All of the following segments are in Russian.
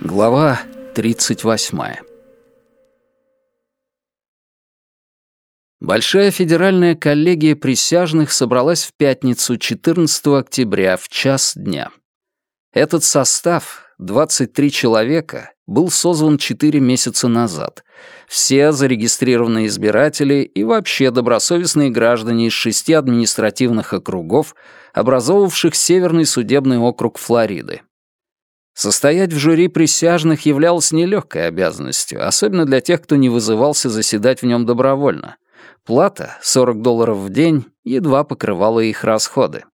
Глава 38 Большая федеральная коллегия присяжных собралась в пятницу 14 октября в час дня. Этот состав, 23 человека, был созван 4 месяца назад. Все зарегистрированные избиратели и вообще добросовестные граждане из шести административных округов, образовавших Северный судебный округ Флориды. Состоять в жюри присяжных являлось нелегкой обязанностью, особенно для тех, кто не вызывался заседать в нем добровольно. Плата, 40 долларов в день, едва покрывала их расходы.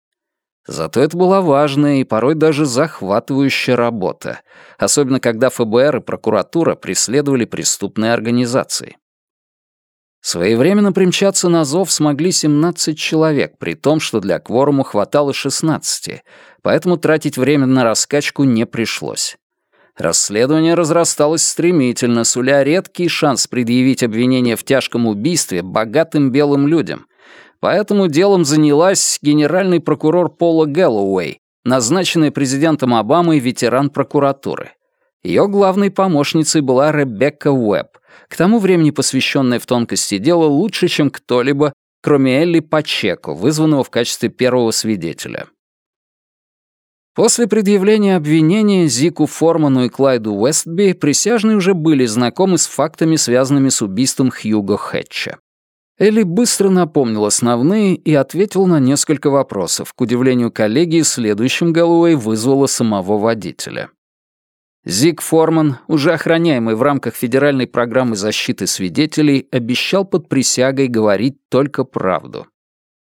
Зато это была важная и порой даже захватывающая работа, особенно когда ФБР и прокуратура преследовали преступные организации. Своевременно примчаться на зов смогли 17 человек, при том, что для кворума хватало 16, поэтому тратить время на раскачку не пришлось. Расследование разрасталось стремительно, суля редкий шанс предъявить обвинение в тяжком убийстве богатым белым людям. Поэтому делом занялась генеральный прокурор Пола Гэллоуэй, назначенная президентом Обамой ветеран прокуратуры. Ее главной помощницей была Ребекка Уэбб, к тому времени посвященная в тонкости дела лучше, чем кто-либо, кроме Элли Пачеко, вызванного в качестве первого свидетеля. После предъявления обвинения Зику Форману и Клайду Уэстби присяжные уже были знакомы с фактами, связанными с убийством Хьюго Хэтча. Элли быстро напомнил основные и ответил на несколько вопросов. К удивлению коллеги, следующим Галлоуэй вызвала самого водителя. Зиг Форман, уже охраняемый в рамках федеральной программы защиты свидетелей, обещал под присягой говорить только правду.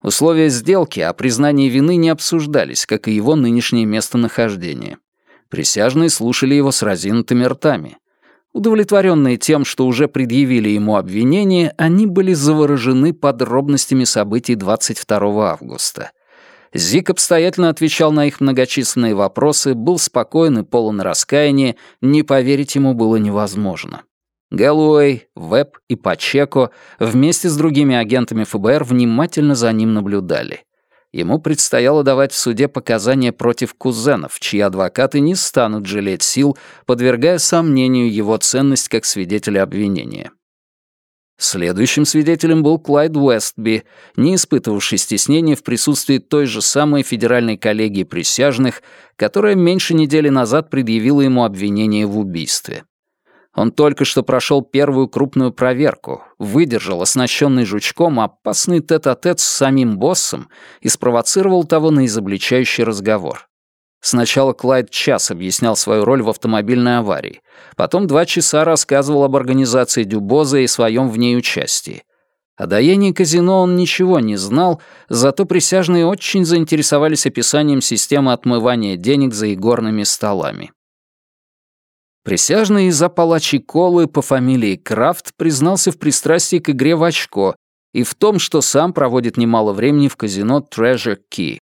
Условия сделки о признании вины не обсуждались, как и его нынешнее местонахождение. Присяжные слушали его с разинутыми ртами. Удовлетворенные тем, что уже предъявили ему обвинение, они были заворожены подробностями событий 22 августа. Зик обстоятельно отвечал на их многочисленные вопросы, был спокоен и полон раскаяния, не поверить ему было невозможно. Гэллоуэй, Веб и Пачеко вместе с другими агентами ФБР внимательно за ним наблюдали. Ему предстояло давать в суде показания против кузенов, чьи адвокаты не станут жалеть сил, подвергая сомнению его ценность как свидетеля обвинения. Следующим свидетелем был Клайд Уэстби, не испытывавший стеснения в присутствии той же самой федеральной коллегии присяжных, которая меньше недели назад предъявила ему обвинение в убийстве. Он только что прошел первую крупную проверку, выдержал оснащенный жучком опасный тет-а-тет -тет с самим боссом и спровоцировал того на изобличающий разговор. Сначала Клайд час объяснял свою роль в автомобильной аварии, потом два часа рассказывал об организации Дюбоза и своем в ней участии. О доении казино он ничего не знал, зато присяжные очень заинтересовались описанием системы отмывания денег за игорными столами. Присяжный из-за палачьей колы по фамилии Крафт признался в пристрастии к игре в очко и в том, что сам проводит немало времени в казино Treasure Key.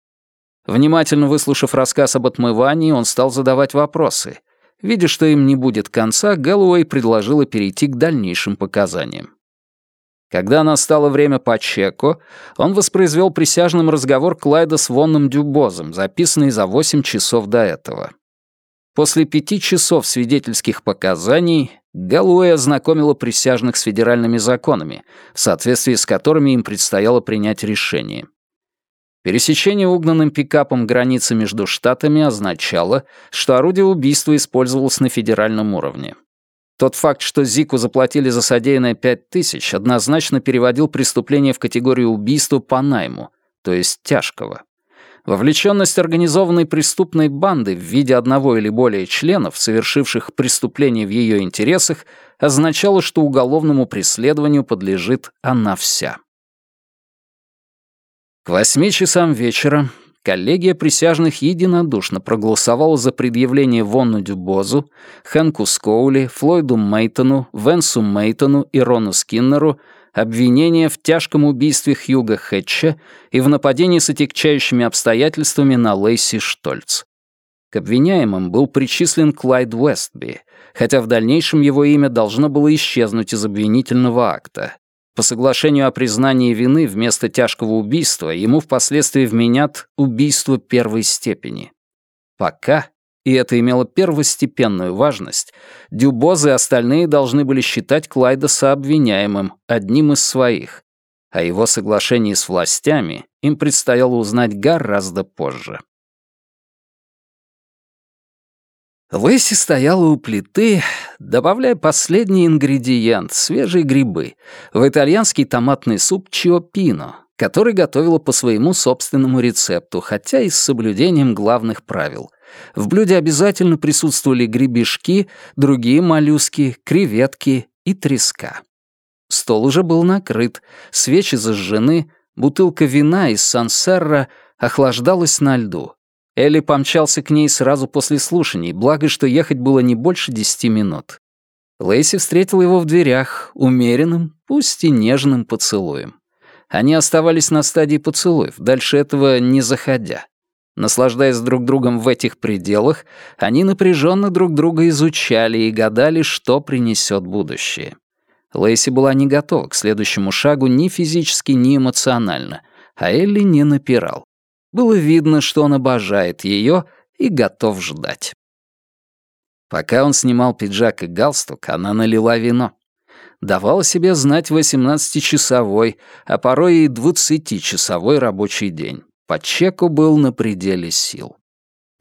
Внимательно выслушав рассказ об отмывании, он стал задавать вопросы. Видя, что им не будет конца, Гэллоуэй предложила перейти к дальнейшим показаниям. Когда настало время по чеку, он воспроизвел присяжным разговор Клайда с Вонном Дюбозом, записанный за 8 часов до этого. После пяти часов свидетельских показаний Галуэй ознакомила присяжных с федеральными законами, в соответствии с которыми им предстояло принять решение. Пересечение угнанным пикапом границы между штатами означало, что орудие убийства использовалось на федеральном уровне. Тот факт, что Зику заплатили за содеянное пять тысяч, однозначно переводил преступление в категорию убийства по найму, то есть тяжкого. Вовлеченность организованной преступной банды в виде одного или более членов, совершивших преступление в ее интересах, означало, что уголовному преследованию подлежит она вся. К восьми часам вечера коллегия присяжных единодушно проголосовала за предъявление Вонну Дюбозу, Хэнку Скоули, Флойду Мейтону, Венсу Мейтону и Рону Скиннеру обвинение в тяжком убийстве Хьюга Хэтча и в нападении с отягчающими обстоятельствами на Лейси Штольц. К обвиняемым был причислен Клайд Уэстби, хотя в дальнейшем его имя должно было исчезнуть из обвинительного акта. По соглашению о признании вины вместо тяжкого убийства ему впоследствии вменят убийство первой степени. Пока, и это имело первостепенную важность, Дюбоз и остальные должны были считать Клайда сообвиняемым, одним из своих. О его соглашении с властями им предстояло узнать гораздо позже. Лэйси стояла у плиты, добавляя последний ингредиент — свежие грибы, в итальянский томатный суп чиопино, который готовила по своему собственному рецепту, хотя и с соблюдением главных правил. В блюде обязательно присутствовали гребешки, другие моллюски, креветки и треска. Стол уже был накрыт, свечи зажжены, бутылка вина из Сансерра охлаждалась на льду. Элли помчался к ней сразу после слушаний, благо, что ехать было не больше десяти минут. Лейси встретил его в дверях, умеренным, пусть и нежным поцелуем. Они оставались на стадии поцелуев, дальше этого не заходя. Наслаждаясь друг другом в этих пределах, они напряженно друг друга изучали и гадали, что принесет будущее. Лейси была не готова к следующему шагу ни физически, ни эмоционально, а Элли не напирал. Было видно, что он обожает ее и готов ждать. Пока он снимал пиджак и галстук, она налила вино. Давала себе знать 18-часовой, а порой и 20-часовой рабочий день. По чеку был на пределе сил.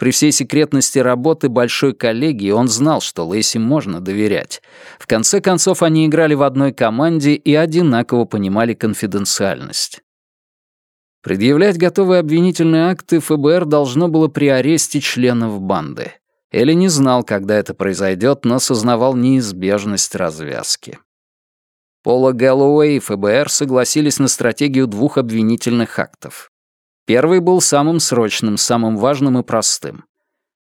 При всей секретности работы большой коллегии он знал, что Лэйси можно доверять. В конце концов, они играли в одной команде и одинаково понимали конфиденциальность. Предъявлять готовые обвинительные акты ФБР должно было при аресте членов банды. Элли не знал, когда это произойдет, но сознавал неизбежность развязки. Пола Гэллоуэй и ФБР согласились на стратегию двух обвинительных актов. Первый был самым срочным, самым важным и простым.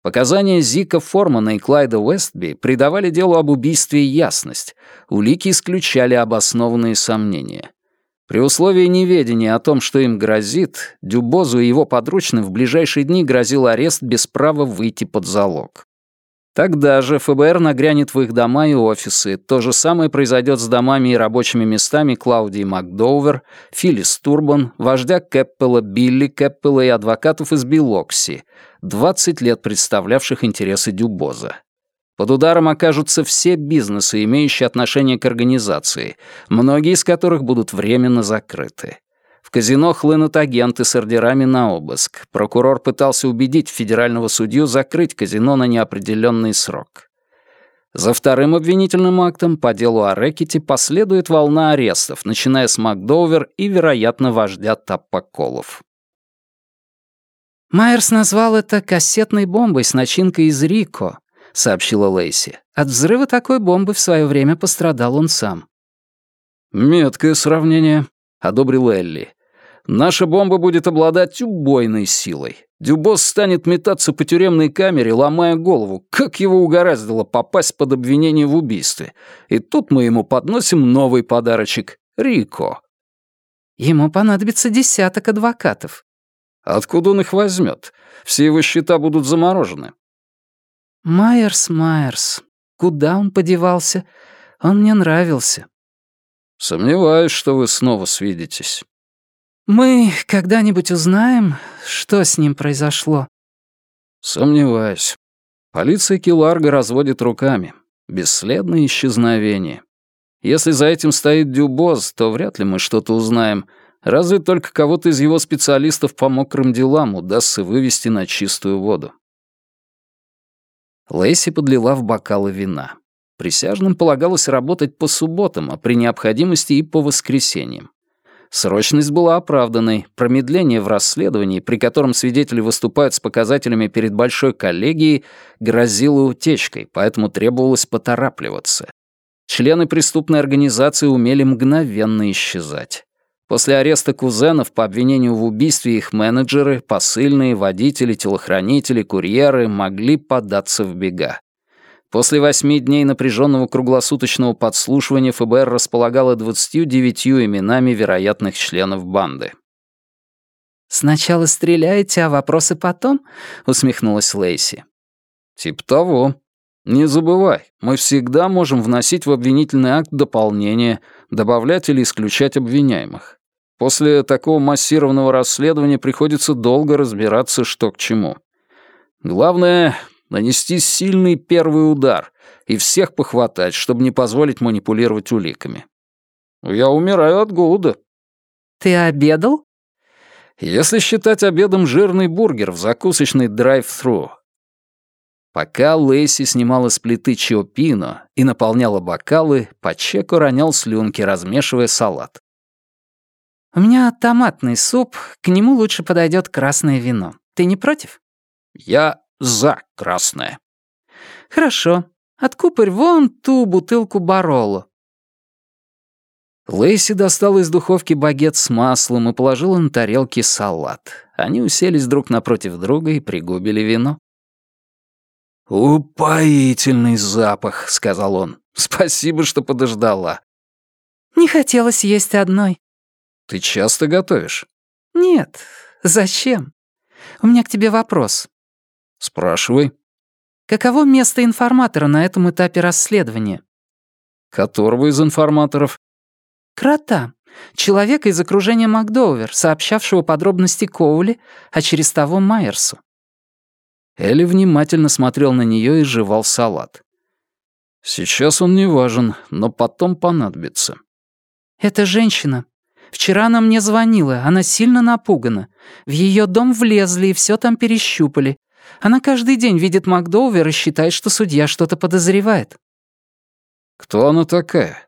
Показания Зика Формана и Клайда Уэстби придавали делу об убийстве ясность, улики исключали обоснованные сомнения. При условии неведения о том, что им грозит, Дюбозу и его подручным в ближайшие дни грозил арест без права выйти под залог. Тогда же ФБР нагрянет в их дома и офисы. То же самое произойдет с домами и рабочими местами Клаудии Макдоувер, Филлис Турбан, вождя Кэппела Билли Кэппела и адвокатов из Билокси, 20 лет представлявших интересы Дюбоза. Под ударом окажутся все бизнесы, имеющие отношение к организации, многие из которых будут временно закрыты. В казино хлынут агенты с ордерами на обыск. Прокурор пытался убедить федерального судью закрыть казино на неопределенный срок. За вторым обвинительным актом по делу о рэкете последует волна арестов, начиная с Макдовер и, вероятно, вождя Таппоколов. «Майерс назвал это кассетной бомбой с начинкой из Рико», — сообщила Лейси. «От взрыва такой бомбы в свое время пострадал он сам». «Меткое сравнение», — одобрил Элли. «Наша бомба будет обладать убойной силой. Дюбос станет метаться по тюремной камере, ломая голову, как его угораздило попасть под обвинение в убийстве. И тут мы ему подносим новый подарочек — Рико». «Ему понадобится десяток адвокатов». «Откуда он их возьмет? Все его счета будут заморожены. Майерс, Майерс. Куда он подевался? Он мне нравился. Сомневаюсь, что вы снова свидитесь. Мы когда-нибудь узнаем, что с ним произошло. Сомневаюсь. Полиция Киларга разводит руками. Бесследное исчезновение. Если за этим стоит Дюбоз, то вряд ли мы что-то узнаем. Разве только кого-то из его специалистов по мокрым делам удастся вывести на чистую воду. Лэйси подлила в бокалы вина. Присяжным полагалось работать по субботам, а при необходимости и по воскресеньям. Срочность была оправданной, промедление в расследовании, при котором свидетели выступают с показателями перед большой коллегией, грозило утечкой, поэтому требовалось поторапливаться. Члены преступной организации умели мгновенно исчезать. После ареста кузенов по обвинению в убийстве их менеджеры, посыльные, водители, телохранители, курьеры могли податься в бега. После восьми дней напряженного круглосуточного подслушивания ФБР располагало 29 именами вероятных членов банды. «Сначала стреляете, а вопросы потом?» — усмехнулась Лейси. «Тип того. Не забывай, мы всегда можем вносить в обвинительный акт дополнения, добавлять или исключать обвиняемых. После такого массированного расследования приходится долго разбираться, что к чему. Главное — нанести сильный первый удар и всех похватать, чтобы не позволить манипулировать уликами. Я умираю от голода. Ты обедал? Если считать обедом жирный бургер в закусочной драйв-тру. Пока Лейси снимала с плиты чиопино и наполняла бокалы, Пачеко ронял слюнки, размешивая салат. «У меня томатный суп, к нему лучше подойдет красное вино. Ты не против?» «Я за красное». «Хорошо. Откупорь вон ту бутылку Бароло. Лейси достала из духовки багет с маслом и положила на тарелки салат. Они уселись друг напротив друга и пригубили вино. «Упоительный запах», — сказал он. «Спасибо, что подождала». «Не хотелось есть одной». «Ты часто готовишь?» «Нет. Зачем? У меня к тебе вопрос». «Спрашивай». «Каково место информатора на этом этапе расследования?» «Которого из информаторов?» Крота. Человека из окружения Макдоувер, сообщавшего подробности Коули, а через того Майерсу. Элли внимательно смотрел на нее и жевал салат. «Сейчас он не важен, но потом понадобится». «Это женщина. Вчера она мне звонила, она сильно напугана. В ее дом влезли и все там перещупали. Она каждый день видит Макдоувер и считает, что судья что-то подозревает». «Кто она такая?»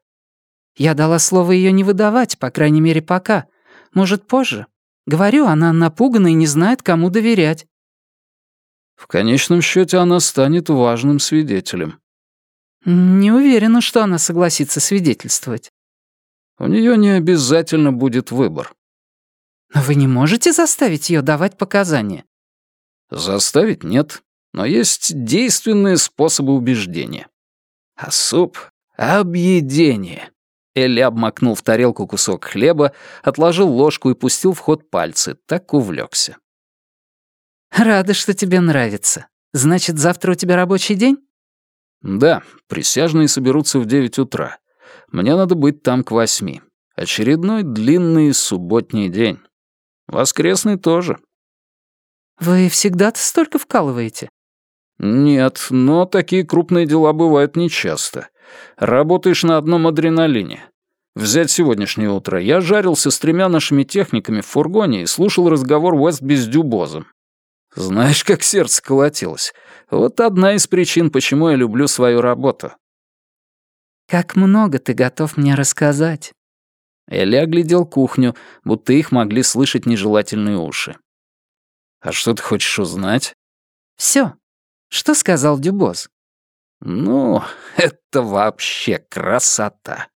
Я дала слово ее не выдавать, по крайней мере, пока. Может, позже. Говорю, она напугана и не знает, кому доверять. В конечном счете она станет важным свидетелем. Не уверена, что она согласится свидетельствовать. У нее не обязательно будет выбор. Но вы не можете заставить ее давать показания? Заставить нет, но есть действенные способы убеждения. А суп — объедение. Элли обмакнул в тарелку кусок хлеба, отложил ложку и пустил в ход пальцы, так увлекся. «Рада, что тебе нравится. Значит, завтра у тебя рабочий день?» «Да, присяжные соберутся в девять утра. Мне надо быть там к восьми. Очередной длинный субботний день. Воскресный тоже». «Вы всегда-то столько вкалываете?» «Нет, но такие крупные дела бывают нечасто. Работаешь на одном адреналине. Взять сегодняшнее утро. Я жарился с тремя нашими техниками в фургоне и слушал разговор Уэстби с Дюбозом. Знаешь, как сердце колотилось. Вот одна из причин, почему я люблю свою работу. «Как много ты готов мне рассказать?» Элли оглядел кухню, будто их могли слышать нежелательные уши. «А что ты хочешь узнать?» «Всё. Что сказал Дюбоз?» Ну, это вообще красота.